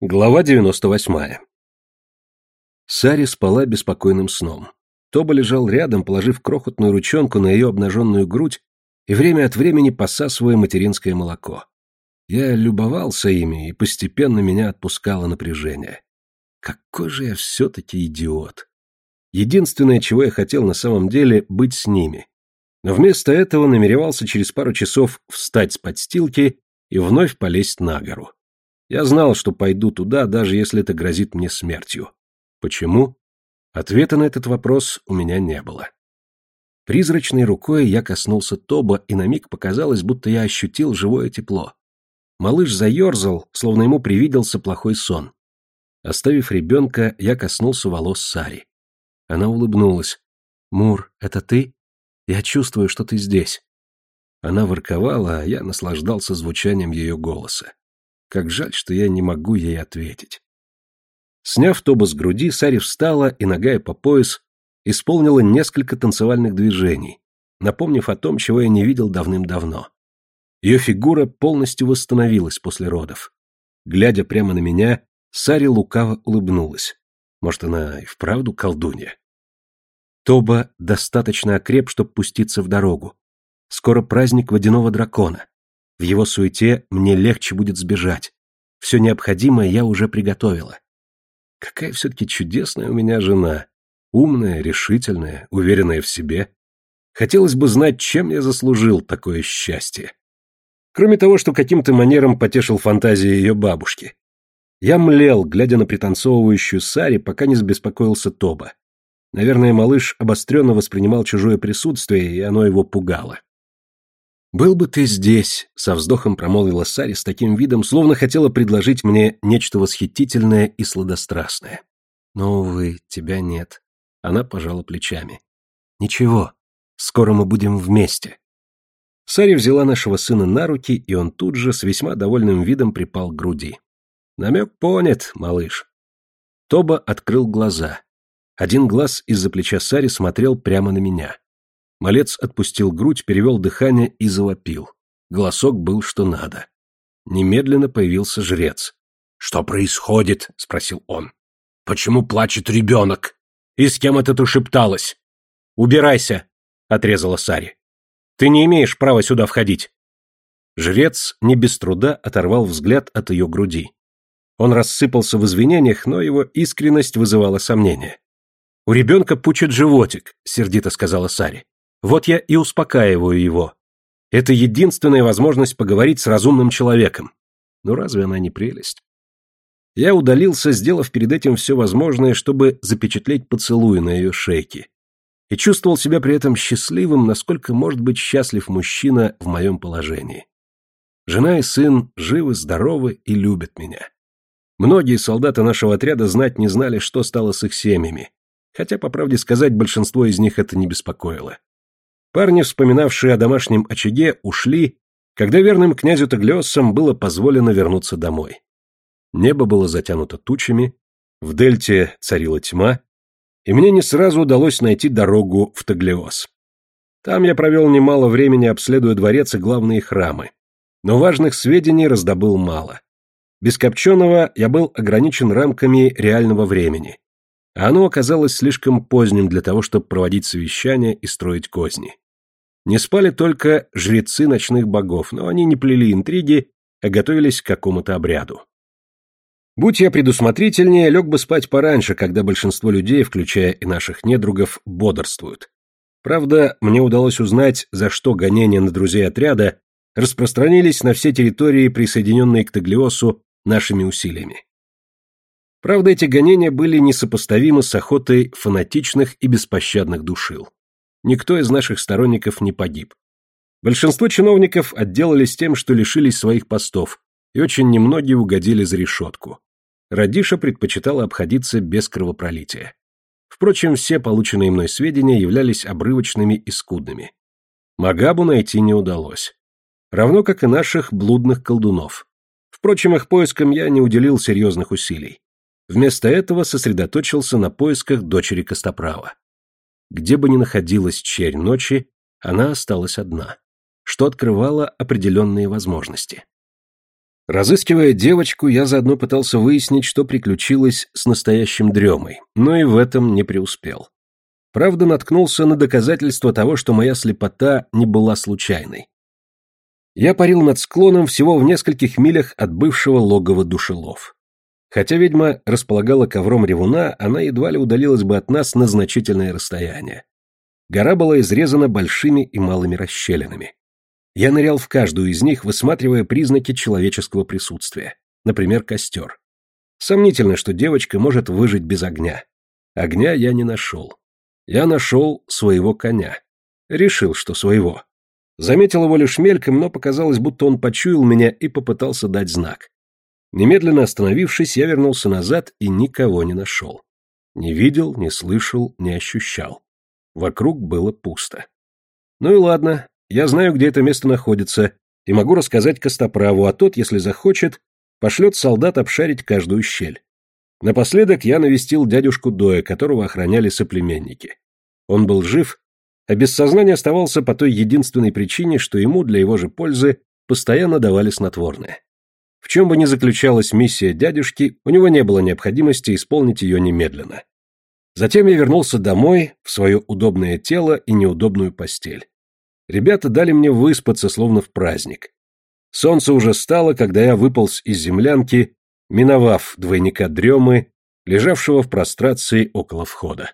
Глава 98. Сари спала беспокойным сном. Тоба лежал рядом, положив крохотную ручонку на ее обнаженную грудь и время от времени посасывая материнское молоко. Я любовался ими, и постепенно меня отпускало напряжение. Какой же я все-таки идиот. Единственное, чего я хотел на самом деле, быть с ними. Но вместо этого намеревался через пару часов встать с подстилки и вновь полезть на гору. Я знал, что пойду туда, даже если это грозит мне смертью. Почему? Ответа на этот вопрос у меня не было. Призрачной рукой я коснулся Тоба, и на миг показалось, будто я ощутил живое тепло. Малыш заерзал, словно ему привиделся плохой сон. Оставив ребенка, я коснулся волос Сари. Она улыбнулась. «Мур, это ты? Я чувствую, что ты здесь». Она ворковала, а я наслаждался звучанием ее голоса. Как жаль, что я не могу ей ответить. Сняв тоба с груди, Сари встала и, ногая по пояс, исполнила несколько танцевальных движений, напомнив о том, чего я не видел давным-давно. Ее фигура полностью восстановилась после родов. Глядя прямо на меня, Сари лукаво улыбнулась. Может, она и вправду колдунья? Тоба достаточно окреп, чтобы пуститься в дорогу. Скоро праздник водяного дракона. В его суете мне легче будет сбежать. Все необходимое я уже приготовила. Какая все-таки чудесная у меня жена. Умная, решительная, уверенная в себе. Хотелось бы знать, чем я заслужил такое счастье. Кроме того, что каким-то манером потешил фантазии ее бабушки. Я млел, глядя на пританцовывающую Сари, пока не забеспокоился Тоба. Наверное, малыш обостренно воспринимал чужое присутствие, и оно его пугало. «Был бы ты здесь», — со вздохом промолвила Сари с таким видом, словно хотела предложить мне нечто восхитительное и сладострастное. «Но, увы, тебя нет». Она пожала плечами. «Ничего, скоро мы будем вместе». Сари взяла нашего сына на руки, и он тут же с весьма довольным видом припал к груди. «Намек понят, малыш». Тоба открыл глаза. Один глаз из-за плеча Сари смотрел прямо на меня. Малец отпустил грудь, перевел дыхание и завопил. Голосок был что надо. Немедленно появился жрец. «Что происходит?» — спросил он. «Почему плачет ребенок? И с кем это ты шепталась?» «Убирайся!» — отрезала Сари. «Ты не имеешь права сюда входить!» Жрец не без труда оторвал взгляд от ее груди. Он рассыпался в извинениях, но его искренность вызывала сомнения. «У ребенка пучит животик», — сердито сказала Сари. Вот я и успокаиваю его. Это единственная возможность поговорить с разумным человеком. Ну разве она не прелесть? Я удалился, сделав перед этим все возможное, чтобы запечатлеть поцелуй на ее шейке. И чувствовал себя при этом счастливым, насколько может быть счастлив мужчина в моем положении. Жена и сын живы, здоровы и любят меня. Многие солдаты нашего отряда знать не знали, что стало с их семьями, хотя, по правде сказать, большинство из них это не беспокоило. Парни, вспоминавшие о домашнем очаге, ушли, когда верным князю Таглиоссам было позволено вернуться домой. Небо было затянуто тучами, в дельте царила тьма, и мне не сразу удалось найти дорогу в Таглиос. Там я провел немало времени, обследуя дворец и главные храмы, но важных сведений раздобыл мало. Без Копченого я был ограничен рамками реального времени, а оно оказалось слишком поздним для того, чтобы проводить совещания и строить козни. Не спали только жрецы ночных богов, но они не плели интриги, а готовились к какому-то обряду. Будь я предусмотрительнее, лег бы спать пораньше, когда большинство людей, включая и наших недругов, бодрствуют. Правда, мне удалось узнать, за что гонения на друзей отряда распространились на все территории, присоединенные к Таглиосу нашими усилиями. Правда, эти гонения были несопоставимы с охотой фанатичных и беспощадных душил. Никто из наших сторонников не погиб. Большинство чиновников отделались тем, что лишились своих постов, и очень немногие угодили за решетку. Радиша предпочитала обходиться без кровопролития. Впрочем, все полученные мной сведения являлись обрывочными и скудными. Магабу найти не удалось. Равно как и наших блудных колдунов. Впрочем, их поискам я не уделил серьезных усилий. Вместо этого сосредоточился на поисках дочери Костоправа. Где бы ни находилась черь ночи, она осталась одна, что открывало определенные возможности. Разыскивая девочку, я заодно пытался выяснить, что приключилось с настоящим дремой, но и в этом не преуспел. Правда, наткнулся на доказательство того, что моя слепота не была случайной. Я парил над склоном всего в нескольких милях от бывшего логова душелов. Хотя ведьма располагала ковром ревуна, она едва ли удалилась бы от нас на значительное расстояние. Гора была изрезана большими и малыми расщелинами. Я нырял в каждую из них, высматривая признаки человеческого присутствия. Например, костер. Сомнительно, что девочка может выжить без огня. Огня я не нашел. Я нашел своего коня. Решил, что своего. Заметил его лишь мельком, но показалось, будто он почуял меня и попытался дать знак. Немедленно остановившись, я вернулся назад и никого не нашел. Не видел, не слышал, не ощущал. Вокруг было пусто. Ну и ладно, я знаю, где это место находится, и могу рассказать Костоправу, а тот, если захочет, пошлет солдат обшарить каждую щель. Напоследок я навестил дядюшку Доя, которого охраняли соплеменники. Он был жив, а без сознания оставался по той единственной причине, что ему для его же пользы постоянно давали снотворное. В чем бы ни заключалась миссия дядюшки, у него не было необходимости исполнить ее немедленно. Затем я вернулся домой, в свое удобное тело и неудобную постель. Ребята дали мне выспаться, словно в праздник. Солнце уже стало, когда я выполз из землянки, миновав двойника дремы, лежавшего в прострации около входа.